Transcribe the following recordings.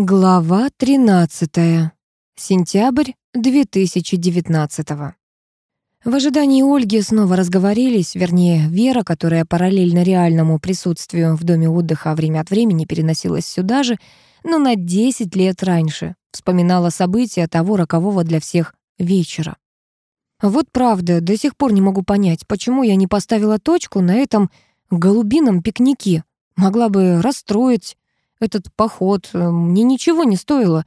Глава 13. Сентябрь 2019. В ожидании Ольги снова разговорились, вернее, Вера, которая параллельно реальному присутствию в доме отдыха время от времени переносилась сюда же, но на 10 лет раньше, вспоминала события того рокового для всех вечера. Вот правда, до сих пор не могу понять, почему я не поставила точку на этом голубином пикнике. Могла бы расстроить этот поход э, мне ничего не стоило.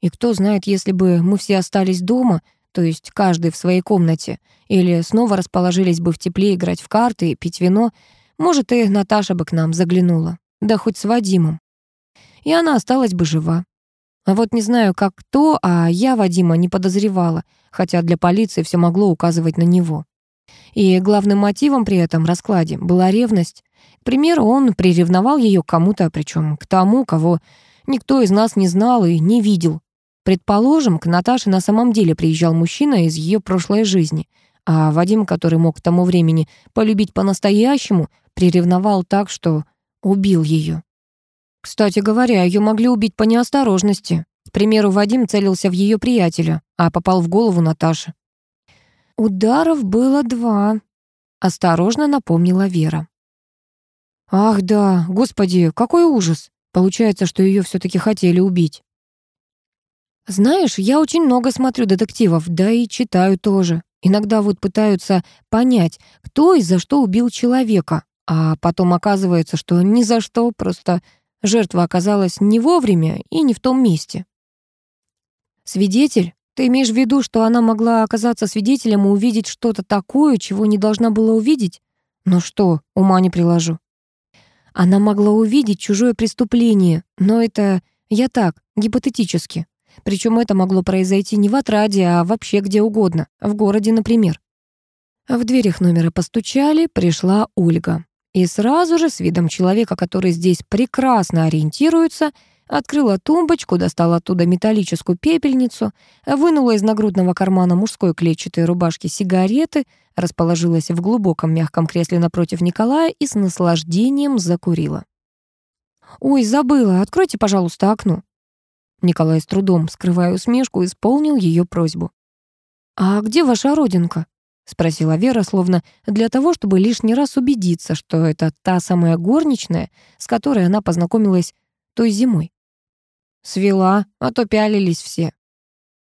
И кто знает, если бы мы все остались дома, то есть каждый в своей комнате, или снова расположились бы в тепле играть в карты и пить вино, может, и Наташа бы к нам заглянула, да хоть с Вадимом. И она осталась бы жива. А вот не знаю, как кто, а я Вадима не подозревала, хотя для полиции все могло указывать на него. И главным мотивом при этом раскладе была ревность. К Примеру, он приревновал ее кому-то, причем к тому, кого никто из нас не знал и не видел. Предположим, к Наташе на самом деле приезжал мужчина из ее прошлой жизни, а Вадим, который мог к тому времени полюбить по-настоящему, приревновал так, что убил ее. Кстати говоря, ее могли убить по неосторожности. К примеру, Вадим целился в ее приятеля, а попал в голову Наташи. «Ударов было два», — осторожно напомнила Вера. Ах да, господи, какой ужас. Получается, что ее все таки хотели убить. Знаешь, я очень много смотрю детективов, да и читаю тоже. Иногда вот пытаются понять, кто и за что убил человека, а потом оказывается, что ни за что, просто жертва оказалась не вовремя и не в том месте. Свидетель? Ты имеешь в виду, что она могла оказаться свидетелем и увидеть Она могла увидеть чужое преступление, но это я так, гипотетически. Причем это могло произойти не в отраде, а вообще где угодно, в городе, например. В дверях номера постучали, пришла Ольга. И сразу же, с видом человека, который здесь прекрасно ориентируется, Открыла тумбочку, достала оттуда металлическую пепельницу, вынула из нагрудного кармана мужской клетчатой рубашки сигареты, расположилась в глубоком мягком кресле напротив Николая и с наслаждением закурила. «Ой, забыла, откройте, пожалуйста, окно». Николай с трудом, скрывая усмешку, исполнил ее просьбу. «А где ваша родинка?» — спросила Вера, словно для того, чтобы лишний раз убедиться, что это та самая горничная, с которой она познакомилась той зимой свела, а то пялились все».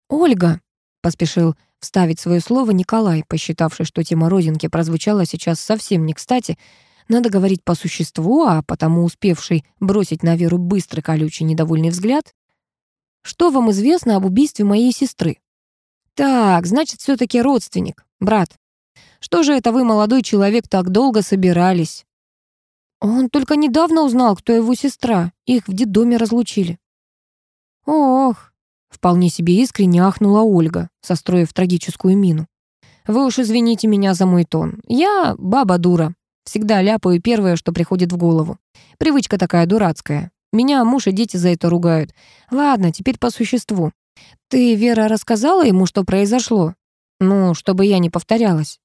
«Ольга», — поспешил вставить свое слово Николай, посчитавший, что тема родинки прозвучала сейчас совсем не кстати, надо говорить по существу, а потому успевший бросить на Веру быстрый колючий недовольный взгляд. «Что вам известно об убийстве моей сестры?» «Так, значит, все таки родственник, брат. Что же это вы, молодой человек, так долго собирались?» «Он только недавно узнал, кто его сестра. Их в детдоме разлучили». «Ох!» — вполне себе искренне ахнула Ольга, состроив трагическую мину. «Вы уж извините меня за мой тон. Я баба-дура. Всегда ляпаю первое, что приходит в голову. Привычка такая дурацкая. Меня муж и дети за это ругают. Ладно, теперь по существу. Ты, Вера, рассказала ему, что произошло? Ну, чтобы я не повторялась».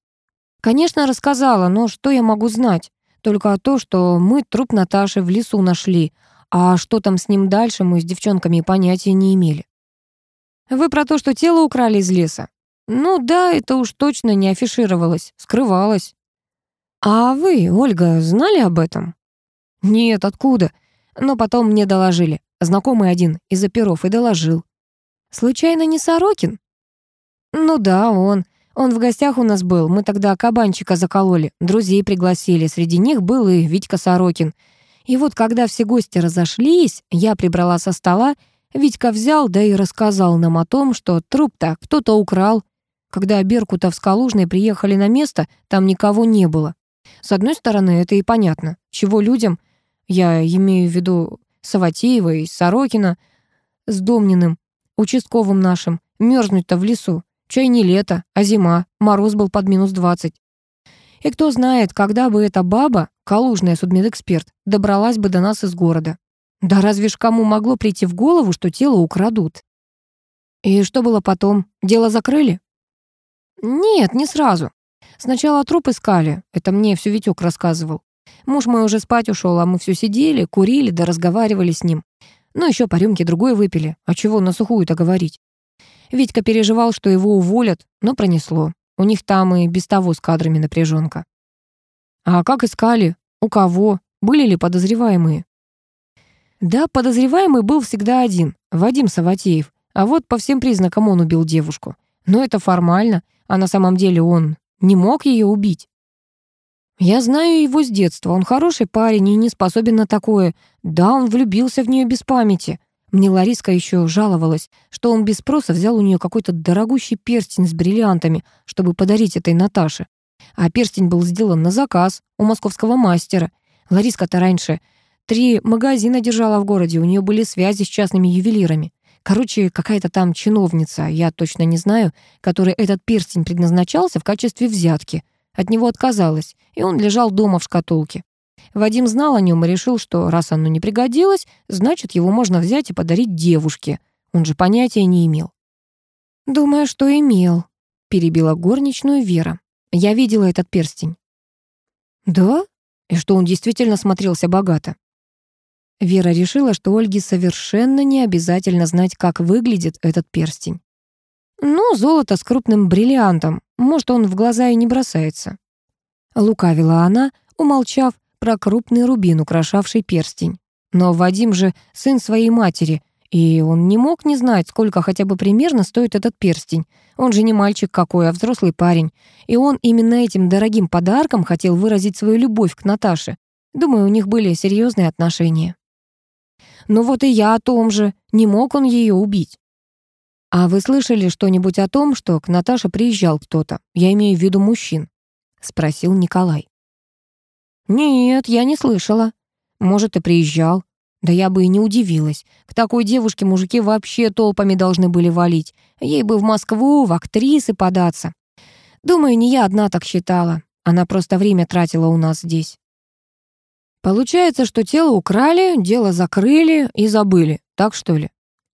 «Конечно, рассказала, но что я могу знать? Только то, что мы труп Наташи в лесу нашли, а что там с ним дальше, мы с девчонками понятия не имели. Вы про то, что тело украли из леса? Ну да, это уж точно не афишировалось, скрывалось. А вы, Ольга, знали об этом? Нет, откуда? Но потом мне доложили. Знакомый один из оперов и доложил. Случайно не Сорокин? Ну да, он. Он в гостях у нас был. Мы тогда кабанчика закололи, друзей пригласили. Среди них был и Витька Сорокин. И вот когда все гости разошлись, я прибрала со стола, Витька взял, да и рассказал нам о том, что труп-то кто-то украл. Когда Беркутов с Калужной приехали на место, там никого не было. С одной стороны, это и понятно. Чего людям, я имею в виду Саватеева и Сорокина, с Домниным, участковым нашим, мерзнуть-то в лесу. Чай не лето, а зима, мороз был под минус двадцать. И кто знает, когда бы эта баба, калужная судмедэксперт, добралась бы до нас из города. Да разве ж кому могло прийти в голову, что тело украдут? И что было потом? Дело закрыли? Нет, не сразу. Сначала труп искали, это мне все Витек рассказывал. Муж мой уже спать ушел, а мы все сидели, курили да разговаривали с ним. Ну, еще по рюмке другой выпили. А чего на сухую-то говорить? Витька переживал, что его уволят, но пронесло. У них там и без того с кадрами напряженка. А как искали? У кого? Были ли подозреваемые? Да, подозреваемый был всегда один, Вадим Саватеев. А вот по всем признакам он убил девушку. Но это формально, а на самом деле он не мог ее убить. Я знаю его с детства, он хороший парень и не способен на такое. Да, он влюбился в нее без памяти. Мне Лариска еще жаловалась, что он без спроса взял у нее какой-то дорогущий перстень с бриллиантами, чтобы подарить этой Наташе. А перстень был сделан на заказ у московского мастера. Лариска-то раньше три магазина держала в городе, у нее были связи с частными ювелирами. Короче, какая-то там чиновница, я точно не знаю, которой этот перстень предназначался в качестве взятки. От него отказалась, и он лежал дома в шкатулке. Вадим знал о нем и решил, что раз оно не пригодилось, значит, его можно взять и подарить девушке. Он же понятия не имел. «Думаю, что имел», — перебила горничную Вера. «Я видела этот перстень». «Да? И что он действительно смотрелся богато?» Вера решила, что Ольге совершенно не обязательно знать, как выглядит этот перстень. «Ну, золото с крупным бриллиантом. Может, он в глаза и не бросается». Лукавила она, умолчав, про крупный рубин, украшавший перстень. Но Вадим же сын своей матери, и он не мог не знать, сколько хотя бы примерно стоит этот перстень. Он же не мальчик какой, а взрослый парень. И он именно этим дорогим подарком хотел выразить свою любовь к Наташе. Думаю, у них были серьезные отношения. Но ну вот и я о том же. Не мог он ее убить. А вы слышали что-нибудь о том, что к Наташе приезжал кто-то? Я имею в виду мужчин. Спросил Николай. «Нет, я не слышала. Может, и приезжал. Да я бы и не удивилась. К такой девушке мужики вообще толпами должны были валить. Ей бы в Москву, в актрисы податься. Думаю, не я одна так считала. Она просто время тратила у нас здесь». «Получается, что тело украли, дело закрыли и забыли. Так что ли?»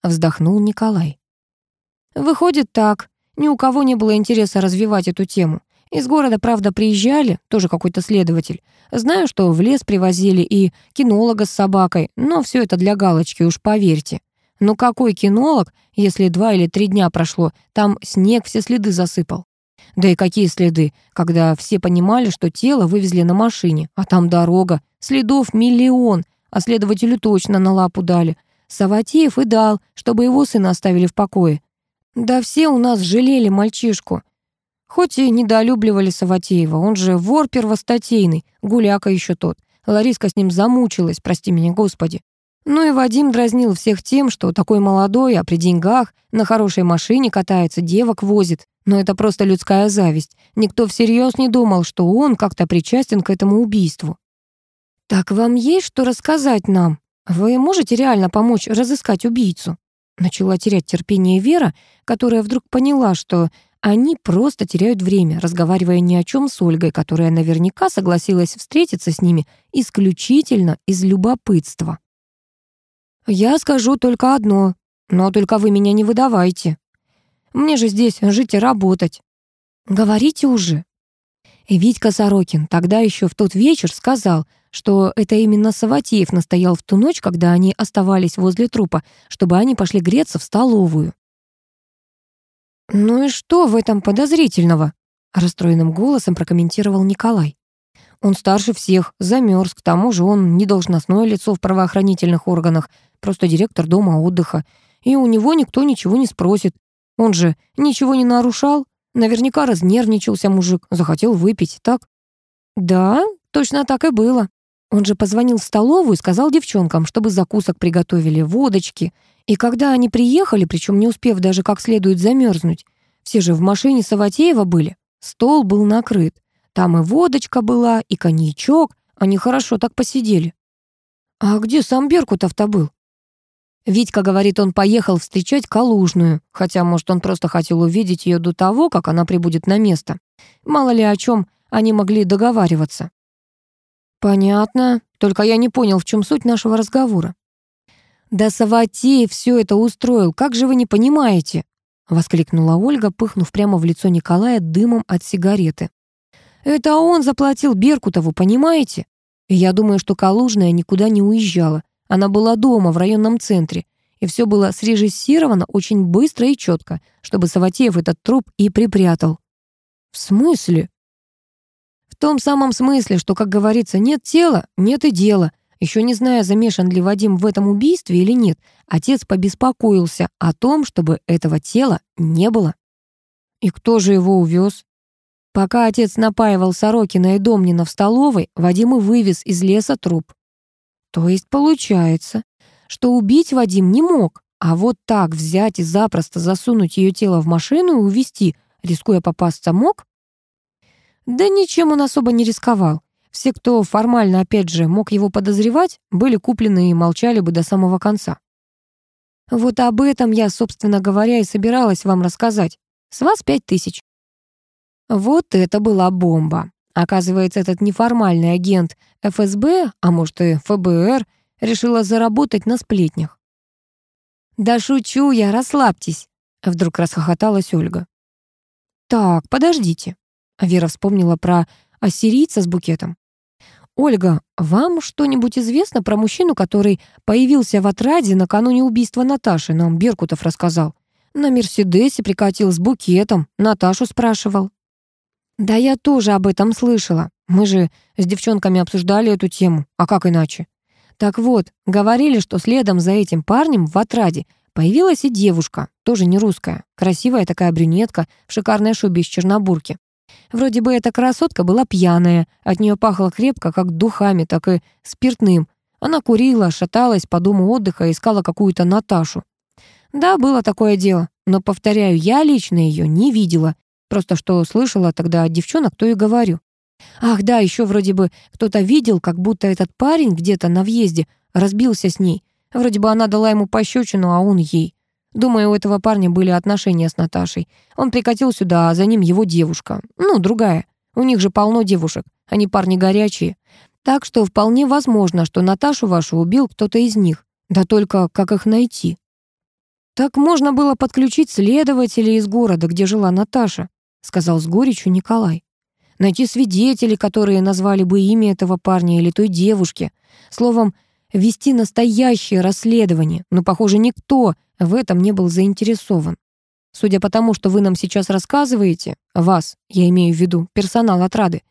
Вздохнул Николай. «Выходит так. Ни у кого не было интереса развивать эту тему. Из города, правда, приезжали, тоже какой-то следователь. Знаю, что в лес привозили и кинолога с собакой, но все это для галочки, уж поверьте. Но ну какой кинолог, если два или три дня прошло, там снег все следы засыпал? Да и какие следы, когда все понимали, что тело вывезли на машине, а там дорога, следов миллион, а следователю точно на лапу дали. Саватеев и дал, чтобы его сына оставили в покое. Да все у нас жалели мальчишку, Хоть и недолюбливали Саватеева, он же вор первостатейный, гуляка еще тот. Лариска с ним замучилась, прости меня, Господи. Ну и Вадим дразнил всех тем, что такой молодой, а при деньгах, на хорошей машине катается, девок возит. Но это просто людская зависть. Никто всерьез не думал, что он как-то причастен к этому убийству. «Так вам есть что рассказать нам? Вы можете реально помочь разыскать убийцу?» Начала терять терпение Вера, которая вдруг поняла, что они просто теряют время, разговаривая ни о чем с Ольгой, которая наверняка согласилась встретиться с ними исключительно из любопытства. «Я скажу только одно, но только вы меня не выдавайте. Мне же здесь жить и работать». «Говорите уже». Витька Сорокин тогда еще в тот вечер сказал, что это именно Саватеев настоял в ту ночь, когда они оставались возле трупа, чтобы они пошли греться в столовую. «Ну и что в этом подозрительного?» Расстроенным голосом прокомментировал Николай. «Он старше всех, замерз, к тому же он не должностное лицо в правоохранительных органах, просто директор дома отдыха. И у него никто ничего не спросит. Он же ничего не нарушал. Наверняка разнервничался мужик, захотел выпить, так?» «Да, точно так и было. Он же позвонил в столовую и сказал девчонкам, чтобы закусок приготовили, водочки. И когда они приехали, причем не успев даже как следует замерзнуть, все же в машине Саватеева были, стол был накрыт. Там и водочка была, и коньячок, они хорошо так посидели. А где сам Беркутов-то был? Витька говорит, он поехал встречать Калужную, хотя, может, он просто хотел увидеть ее до того, как она прибудет на место. Мало ли о чем они могли договариваться. Понятно, только я не понял, в чем суть нашего разговора. Да Саватеев все это устроил, как же вы не понимаете?» Воскликнула Ольга, пыхнув прямо в лицо Николая дымом от сигареты. «Это он заплатил Беркутову, понимаете? я думаю, что Калужная никуда не уезжала. Она была дома, в районном центре. И все было срежиссировано очень быстро и четко, чтобы Саватеев этот труп и припрятал». «В смысле?» В том самом смысле, что, как говорится, нет тела, нет и дела. Еще не зная, замешан ли Вадим в этом убийстве или нет, отец побеспокоился о том, чтобы этого тела не было. И кто же его увез? Пока отец напаивал Сорокина и Домнина в столовой, Вадим и вывез из леса труп. То есть получается, что убить Вадим не мог, а вот так взять и запросто засунуть ее тело в машину и увезти, рискуя попасться, мог? Да ничем он особо не рисковал. Все, кто формально, опять же, мог его подозревать, были куплены и молчали бы до самого конца. Вот об этом я, собственно говоря, и собиралась вам рассказать. С вас пять тысяч. Вот это была бомба. Оказывается, этот неформальный агент ФСБ, а может и ФБР, решила заработать на сплетнях. «Да шучу я, расслабьтесь», — вдруг расхохоталась Ольга. «Так, подождите». Вера вспомнила про ассирийца с букетом. Ольга, вам что-нибудь известно про мужчину, который появился в отраде накануне убийства Наташи, нам Беркутов рассказал? На «Мерседесе» прикатил с букетом, Наташу спрашивал. Да я тоже об этом слышала. Мы же с девчонками обсуждали эту тему, а как иначе? Так вот, говорили, что следом за этим парнем в отраде появилась и девушка, тоже не русская, красивая такая брюнетка в шикарной шубе из Чернобурки. Вроде бы эта красотка была пьяная, от нее пахло крепко как духами, так и спиртным. Она курила, шаталась по дому отдыха, искала какую-то Наташу. Да, было такое дело, но, повторяю, я лично ее не видела. Просто что слышала тогда от девчонок, то и говорю. Ах да, еще вроде бы кто-то видел, как будто этот парень где-то на въезде разбился с ней. Вроде бы она дала ему пощечину, а он ей. Думаю, у этого парня были отношения с Наташей. Он прикатил сюда, а за ним его девушка. Ну, другая. У них же полно девушек. Они парни горячие. Так что вполне возможно, что Наташу вашу убил кто-то из них. Да только как их найти? Так можно было подключить следователей из города, где жила Наташа, сказал с горечью Николай. Найти свидетелей, которые назвали бы имя этого парня или той девушки. Словом, вести настоящее расследование, но, похоже, никто в этом не был заинтересован. Судя по тому, что вы нам сейчас рассказываете, вас, я имею в виду, персонал отрады,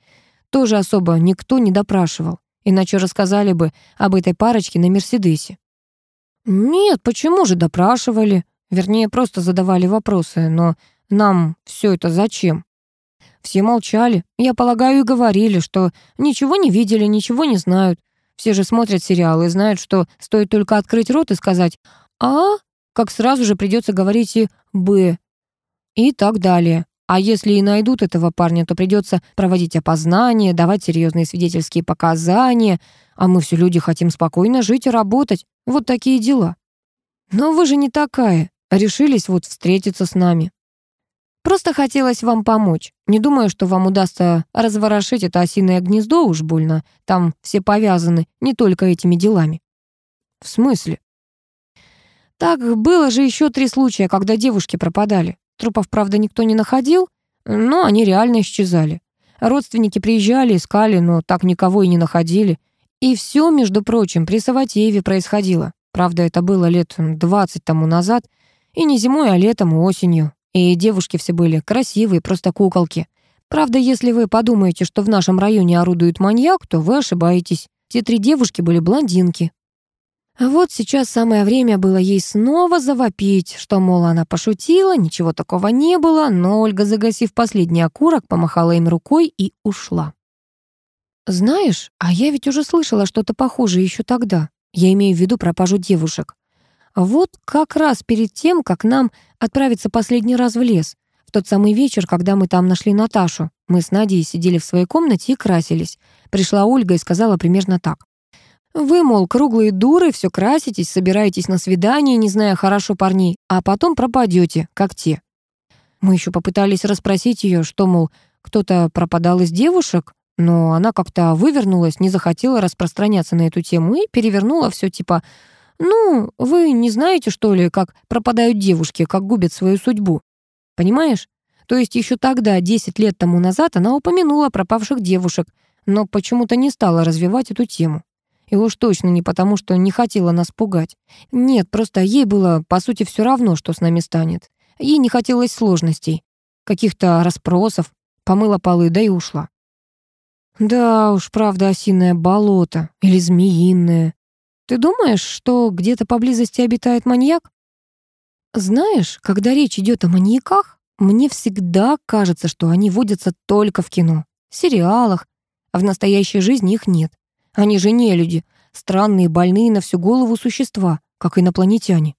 тоже особо никто не допрашивал, иначе рассказали бы об этой парочке на «Мерседесе». «Нет, почему же допрашивали?» Вернее, просто задавали вопросы, но нам все это зачем? Все молчали, я полагаю, и говорили, что ничего не видели, ничего не знают. Все же смотрят сериалы и знают, что стоит только открыть рот и сказать «А», как сразу же придется говорить и «Б» и так далее. А если и найдут этого парня, то придется проводить опознание, давать серьезные свидетельские показания, а мы все люди хотим спокойно жить и работать. Вот такие дела. Но вы же не такая. Решились вот встретиться с нами. Просто хотелось вам помочь. Не думаю, что вам удастся разворошить это осиное гнездо уж больно. Там все повязаны не только этими делами». «В смысле?» «Так было же еще три случая, когда девушки пропадали. Трупов, правда, никто не находил, но они реально исчезали. Родственники приезжали, искали, но так никого и не находили. И все, между прочим, при Саватееве происходило. Правда, это было лет 20 тому назад, и не зимой, а летом и осенью. И девушки все были красивые, просто куколки. Правда, если вы подумаете, что в нашем районе орудует маньяк, то вы ошибаетесь. Те три девушки были блондинки. А вот сейчас самое время было ей снова завопить, что, мол, она пошутила, ничего такого не было, но Ольга, загасив последний окурок, помахала им рукой и ушла. «Знаешь, а я ведь уже слышала что-то похожее еще тогда. Я имею в виду пропажу девушек. Вот как раз перед тем, как нам отправиться последний раз в лес. В тот самый вечер, когда мы там нашли Наташу, мы с Надей сидели в своей комнате и красились. Пришла Ольга и сказала примерно так. «Вы, мол, круглые дуры, все краситесь, собираетесь на свидание, не зная хорошо парней, а потом пропадете, как те». Мы еще попытались расспросить ее, что, мол, кто-то пропадал из девушек, но она как-то вывернулась, не захотела распространяться на эту тему и перевернула все типа ну, вы не знаете, что ли, как пропадают девушки, как губят свою судьбу? Понимаешь? То есть еще тогда, 10 лет тому назад, она упомянула пропавших девушек, но почему-то не стала развивать эту тему. И уж точно не потому, что не хотела нас пугать. Нет, просто ей было, по сути, все равно, что с нами станет. Ей не хотелось сложностей, каких-то расспросов, помыла полы, да и ушла. Да уж, правда, осиное болото или змеиное. Ты думаешь, что где-то поблизости обитает маньяк? Знаешь, когда речь идет о маньяках, мне всегда кажется, что они водятся только в кино, сериалах, а в настоящей жизни их нет. Они же не люди, странные, больные на всю голову существа, как инопланетяне.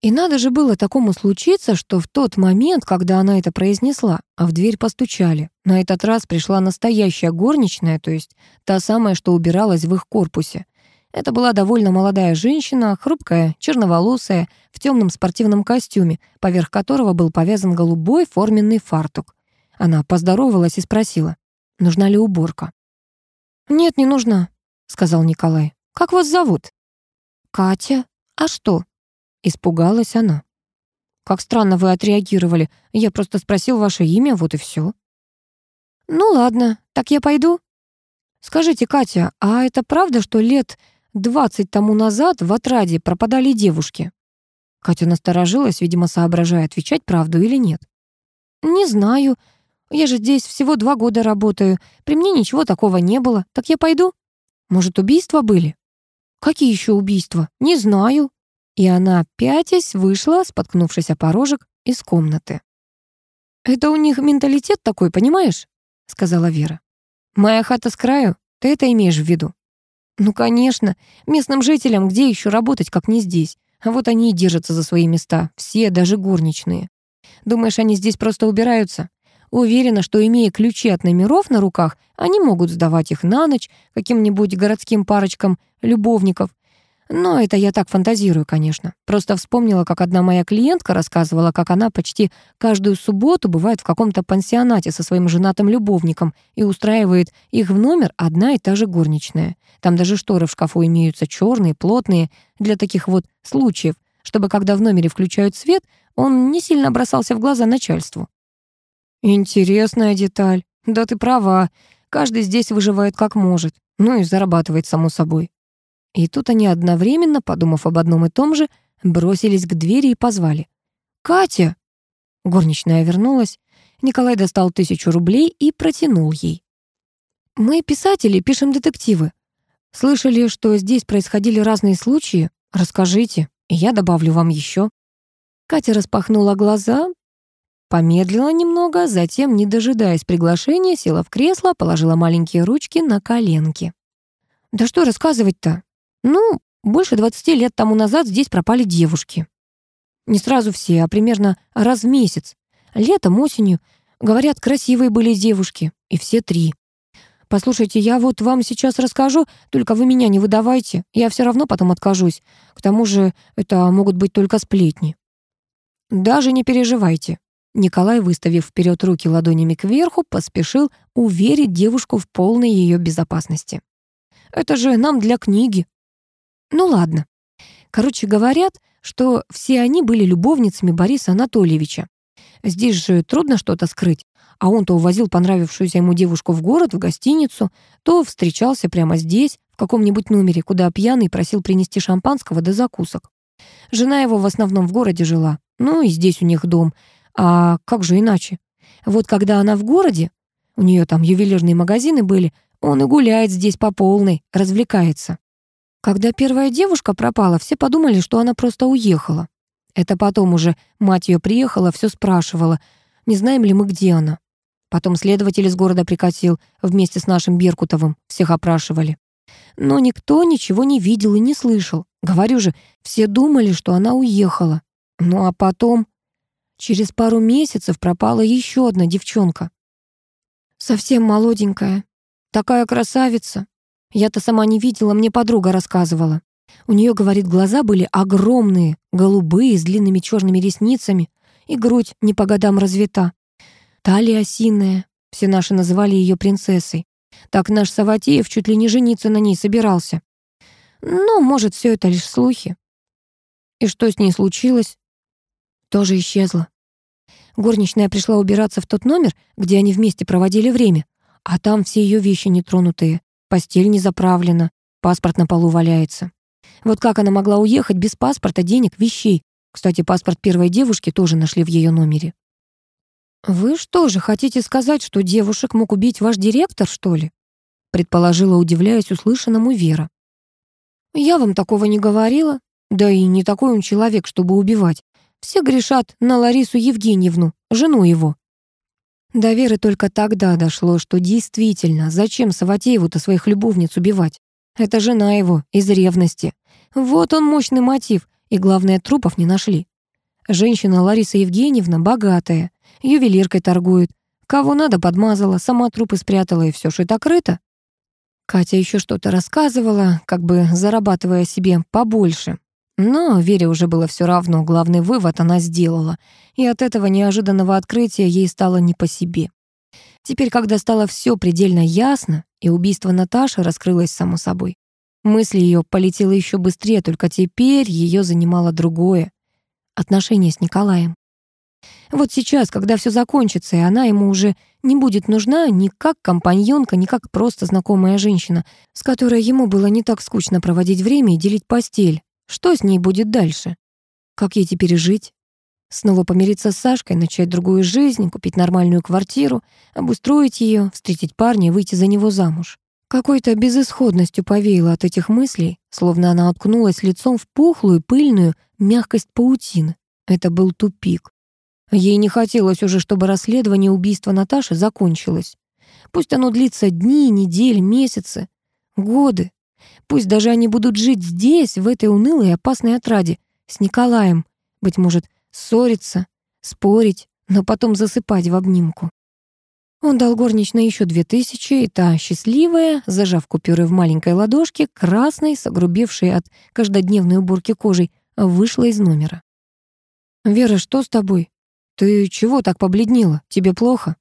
И надо же было такому случиться, что в тот момент, когда она это произнесла, а в дверь постучали, на этот раз пришла настоящая горничная, то есть та самая, что убиралась в их корпусе. Это была довольно молодая женщина, хрупкая, черноволосая, в темном спортивном костюме, поверх которого был повязан голубой форменный фартук. Она поздоровалась и спросила, нужна ли уборка. «Нет, не нужна», — сказал Николай. «Как вас зовут?» «Катя. А что?» — испугалась она. «Как странно вы отреагировали. Я просто спросил ваше имя, вот и все. «Ну ладно, так я пойду». «Скажите, Катя, а это правда, что лет 20 тому назад в отраде пропадали девушки. Катя насторожилась, видимо, соображая, отвечать правду или нет. «Не знаю. Я же здесь всего два года работаю. При мне ничего такого не было. Так я пойду? Может, убийства были?» «Какие еще убийства? Не знаю». И она, пятясь, вышла, споткнувшись о порожек, из комнаты. «Это у них менталитет такой, понимаешь?» — сказала Вера. «Моя хата с краю? Ты это имеешь в виду?» «Ну, конечно. Местным жителям где еще работать, как не здесь? А вот они и держатся за свои места. Все, даже горничные. Думаешь, они здесь просто убираются? Уверена, что, имея ключи от номеров на руках, они могут сдавать их на ночь каким-нибудь городским парочкам любовников, но это я так фантазирую, конечно. Просто вспомнила, как одна моя клиентка рассказывала, как она почти каждую субботу бывает в каком-то пансионате со своим женатым любовником и устраивает их в номер одна и та же горничная. Там даже шторы в шкафу имеются черные, плотные, для таких вот случаев, чтобы когда в номере включают свет, он не сильно бросался в глаза начальству. «Интересная деталь. Да ты права. Каждый здесь выживает как может. Ну и зарабатывает, само собой. И тут они одновременно, подумав об одном и том же, бросились к двери и позвали. «Катя!» Горничная вернулась. Николай достал тысячу рублей и протянул ей. «Мы, писатели, пишем детективы. Слышали, что здесь происходили разные случаи? Расскажите, и я добавлю вам еще». Катя распахнула глаза, помедлила немного, затем, не дожидаясь приглашения, села в кресло, положила маленькие ручки на коленки. «Да что рассказывать-то? Ну, больше 20 лет тому назад здесь пропали девушки. Не сразу все, а примерно раз в месяц. Летом, осенью. Говорят, красивые были девушки. И все три. Послушайте, я вот вам сейчас расскажу, только вы меня не выдавайте. Я все равно потом откажусь. К тому же это могут быть только сплетни. Даже не переживайте. Николай, выставив вперед руки ладонями кверху, поспешил уверить девушку в полной ее безопасности. «Это же нам для книги, ну ладно. Короче, говорят, что все они были любовницами Бориса Анатольевича. Здесь же трудно что-то скрыть. А он то увозил понравившуюся ему девушку в город, в гостиницу, то встречался прямо здесь, в каком-нибудь номере, куда пьяный просил принести шампанского до да закусок. Жена его в основном в городе жила. Ну и здесь у них дом. А как же иначе? Вот когда она в городе, у нее там ювелирные магазины были, он и гуляет здесь по полной, развлекается. Когда первая девушка пропала, все подумали, что она просто уехала. Это потом уже мать ее приехала, все спрашивала, не знаем ли мы, где она. Потом следователь из города прикатил вместе с нашим Беркутовым, всех опрашивали. Но никто ничего не видел и не слышал. Говорю же, все думали, что она уехала. Ну а потом... Через пару месяцев пропала еще одна девчонка. Совсем молоденькая. Такая красавица. Я-то сама не видела, мне подруга рассказывала. У нее, говорит, глаза были огромные, голубые, с длинными черными ресницами, и грудь не по годам развита. Талия осиная, все наши называли ее принцессой. Так наш Саватеев чуть ли не жениться на ней собирался. Но, может, все это лишь слухи. И что с ней случилось? Тоже исчезла. Горничная пришла убираться в тот номер, где они вместе проводили время, а там все ее вещи нетронутые. постель не заправлена, паспорт на полу валяется. Вот как она могла уехать без паспорта, денег, вещей? Кстати, паспорт первой девушки тоже нашли в ее номере. «Вы что же, хотите сказать, что девушек мог убить ваш директор, что ли?» предположила, удивляясь услышанному Вера. «Я вам такого не говорила. Да и не такой он человек, чтобы убивать. Все грешат на Ларису Евгеньевну, жену его. Доверие только тогда дошло, что действительно, зачем Саватееву-то своих любовниц убивать? Это жена его, из ревности. Вот он мощный мотив, и, главное, трупов не нашли. Женщина Лариса Евгеньевна богатая, ювелиркой торгует. Кого надо, подмазала, сама трупы спрятала, и все шито-крыто. Катя еще что-то рассказывала, как бы зарабатывая себе побольше. Но Вере уже было все равно, главный вывод она сделала, и от этого неожиданного открытия ей стало не по себе. Теперь, когда стало все предельно ясно, и убийство Наташи раскрылось само собой, мысль ее полетела еще быстрее, только теперь ее занимало другое — отношение с Николаем. Вот сейчас, когда все закончится, и она ему уже не будет нужна ни как компаньонка, ни как просто знакомая женщина, с которой ему было не так скучно проводить время и делить постель, что с ней будет дальше? Как ей теперь жить? Снова помириться с Сашкой, начать другую жизнь, купить нормальную квартиру, обустроить ее, встретить парня и выйти за него замуж. Какой-то безысходностью повеяло от этих мыслей, словно она уткнулась лицом в пухлую, пыльную мягкость паутины. Это был тупик. Ей не хотелось уже, чтобы расследование убийства Наташи закончилось. Пусть оно длится дни, недели, месяцы, годы. Пусть даже они будут жить здесь, в этой унылой и опасной отраде, с Николаем. Быть может, ссориться, спорить, но потом засыпать в обнимку. Он дал горничной еще две тысячи, и та, счастливая, зажав купюры в маленькой ладошке, красной, согрубевшей от каждодневной уборки кожей, вышла из номера. «Вера, что с тобой? Ты чего так побледнела? Тебе плохо?»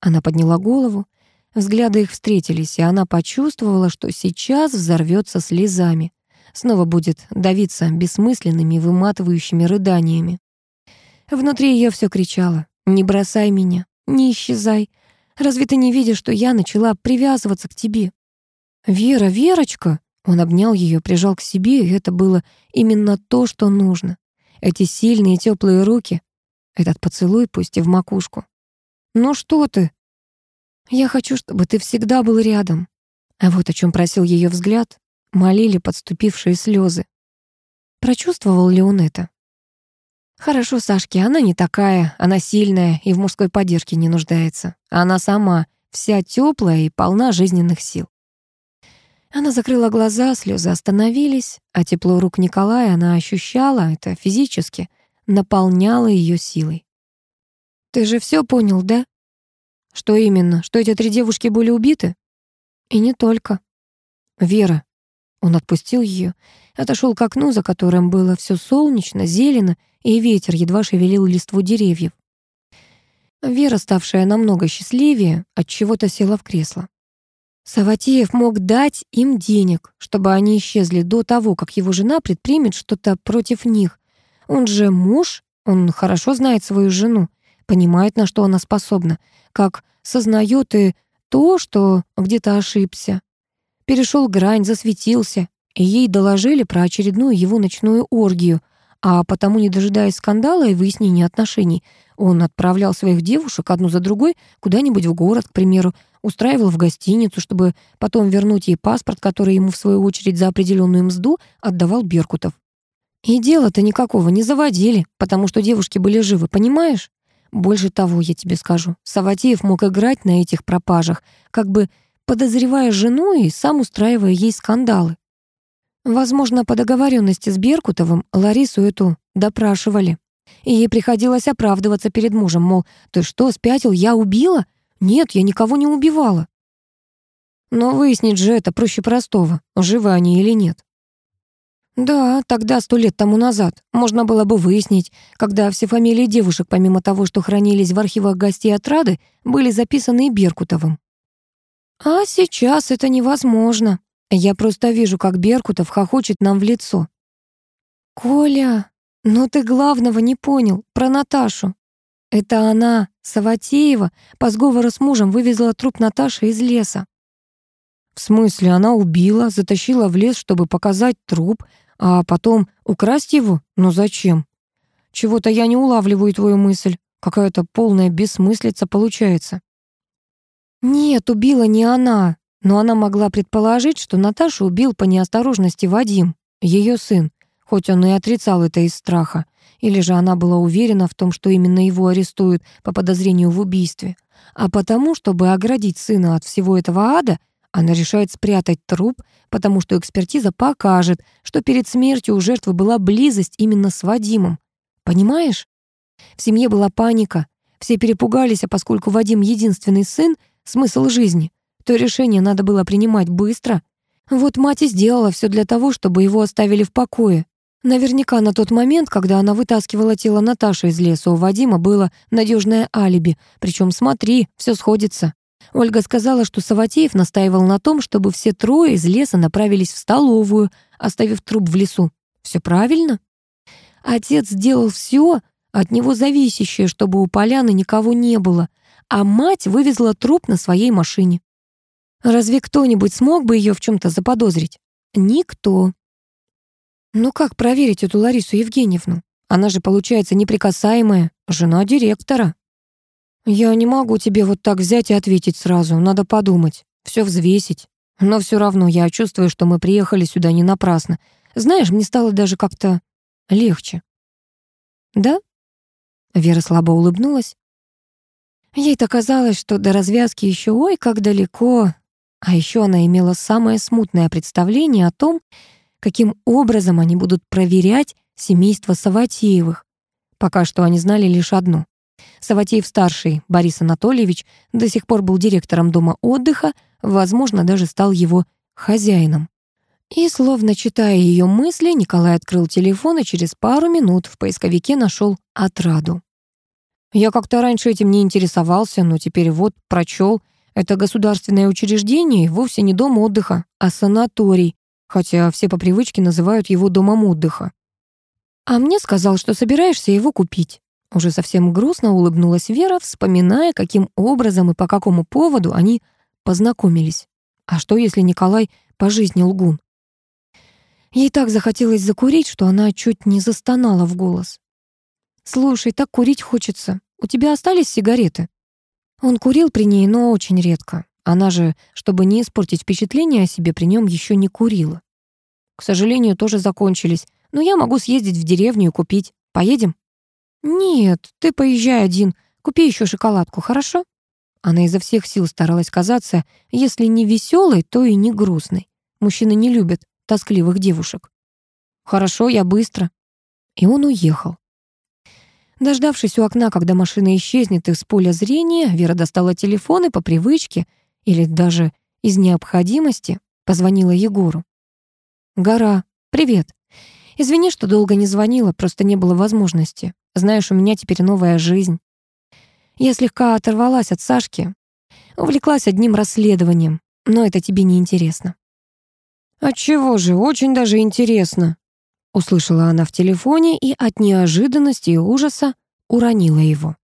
Она подняла голову. Взгляды их встретились, и она почувствовала, что сейчас взорвется слезами. Снова будет давиться бессмысленными, выматывающими рыданиями. Внутри ее все кричало «Не бросай меня, не исчезай. Разве ты не видишь, что я начала привязываться к тебе?» «Вера, Верочка!» Он обнял ее, прижал к себе, и это было именно то, что нужно. Эти сильные теплые руки, этот поцелуй, пусть и в макушку. «Ну что ты?» «Я хочу, чтобы ты всегда был рядом». А вот о чем просил ее взгляд, молили подступившие слезы. Прочувствовал ли он это? Хорошо, Сашке, она не такая, она сильная и в мужской поддержке не нуждается. Она сама, вся теплая и полна жизненных сил. Она закрыла глаза, слезы остановились, а тепло рук Николая она ощущала, это физически — наполняла ее силой. «Ты же все понял, да?» Что именно? Что эти три девушки были убиты? И не только. Вера. Он отпустил ее, отошел к окну, за которым было все солнечно, зелено, и ветер едва шевелил листву деревьев. Вера, ставшая намного счастливее, от чего-то села в кресло. Саватеев мог дать им денег, чтобы они исчезли до того, как его жена предпримет что-то против них. Он же муж, он хорошо знает свою жену, понимает, на что она способна как сознает ты то, что где-то ошибся. Перешел грань, засветился, ей доложили про очередную его ночную оргию, а потому, не дожидаясь скандала и выяснения отношений, он отправлял своих девушек одну за другой куда-нибудь в город, к примеру, устраивал в гостиницу, чтобы потом вернуть ей паспорт, который ему, в свою очередь, за определенную мзду отдавал Беркутов. И дело то никакого не заводили, потому что девушки были живы, понимаешь? Больше того, я тебе скажу, Саватеев мог играть на этих пропажах, как бы подозревая жену и сам устраивая ей скандалы. Возможно, по договоренности с Беркутовым Ларису эту допрашивали. И ей приходилось оправдываться перед мужем, мол, «Ты что, спятил? Я убила? Нет, я никого не убивала». Но выяснить же это проще простого, живы они или нет. Да, тогда, сто лет тому назад, можно было бы выяснить, когда все фамилии девушек, помимо того, что хранились в архивах гостей отрады, были записаны и Беркутовым. А сейчас это невозможно. Я просто вижу, как Беркутов хохочет нам в лицо. «Коля, ну ты главного не понял, про Наташу. Это она, Саватеева, по сговору с мужем вывезла труп Наташи из леса. В смысле, она убила, затащила в лес, чтобы показать труп, а потом украсть его? Но зачем? Чего-то я не улавливаю твою мысль. Какая-то полная бессмыслица получается. Нет, убила не она. Но она могла предположить, что Наташу убил по неосторожности Вадим, ее сын, хоть он и отрицал это из страха. Или же она была уверена в том, что именно его арестуют по подозрению в убийстве. А потому, чтобы оградить сына от всего этого ада, она решает спрятать труп, потому что экспертиза покажет, что перед смертью у жертвы была близость именно с Вадимом. Понимаешь? В семье была паника. Все перепугались, а поскольку Вадим — единственный сын, смысл жизни, то решение надо было принимать быстро. Вот мать и сделала все для того, чтобы его оставили в покое. Наверняка на тот момент, когда она вытаскивала тело Наташи из леса, у Вадима было надежное алиби. Причем, смотри, все сходится. Ольга сказала, что Саватеев настаивал на том, чтобы все трое из леса направились в столовую, оставив труп в лесу. Все правильно? Отец сделал все от него зависящее, чтобы у поляны никого не было, а мать вывезла труп на своей машине. Разве кто-нибудь смог бы ее в чем-то заподозрить? Никто. Но ну как проверить эту Ларису Евгеньевну? Она же, получается, неприкасаемая, жена директора. «Я не могу тебе вот так взять и ответить сразу, надо подумать, все взвесить. Но все равно я чувствую, что мы приехали сюда не напрасно. Знаешь, мне стало даже как-то легче». «Да?» Вера слабо улыбнулась. Ей-то казалось, что до развязки еще ой, как далеко. А еще она имела самое смутное представление о том, каким образом они будут проверять семейство Саватеевых. Пока что они знали лишь одно. Саватеев-старший, Борис Анатольевич, до сих пор был директором дома отдыха, возможно, даже стал его хозяином. И, словно читая ее мысли, Николай открыл телефон и через пару минут в поисковике нашел отраду. Я как-то раньше этим не интересовался, но теперь вот прочел. Это государственное учреждение, вовсе не дом отдыха, а санаторий, хотя все по привычке называют его домом отдыха. А мне сказал, что собираешься его купить. Уже совсем грустно улыбнулась Вера, вспоминая, каким образом и по какому поводу они познакомились. А что, если Николай по жизни лгун? Ей так захотелось закурить, что она чуть не застонала в голос. «Слушай, так курить хочется. У тебя остались сигареты?» Он курил при ней, но очень редко. Она же, чтобы не испортить впечатление о себе, при нем еще не курила. «К сожалению, тоже закончились. Но я могу съездить в деревню и купить. Поедем?» «Нет, ты поезжай один, купи еще шоколадку, хорошо?» Она изо всех сил старалась казаться, если не веселой, то и не грустной. Мужчины не любят тоскливых девушек. «Хорошо, я быстро». И он уехал. Дождавшись у окна, когда машина исчезнет из поля зрения, Вера достала телефон и по привычке, или даже из необходимости, позвонила Егору. «Гора, привет. Извини, что долго не звонила, просто не было возможности. Знаешь, у меня теперь новая жизнь. Я слегка оторвалась от Сашки, увлеклась одним расследованием, но это тебе не интересно. От «А чего же, очень даже интересно», — услышала она в телефоне и от неожиданности и ужаса уронила его.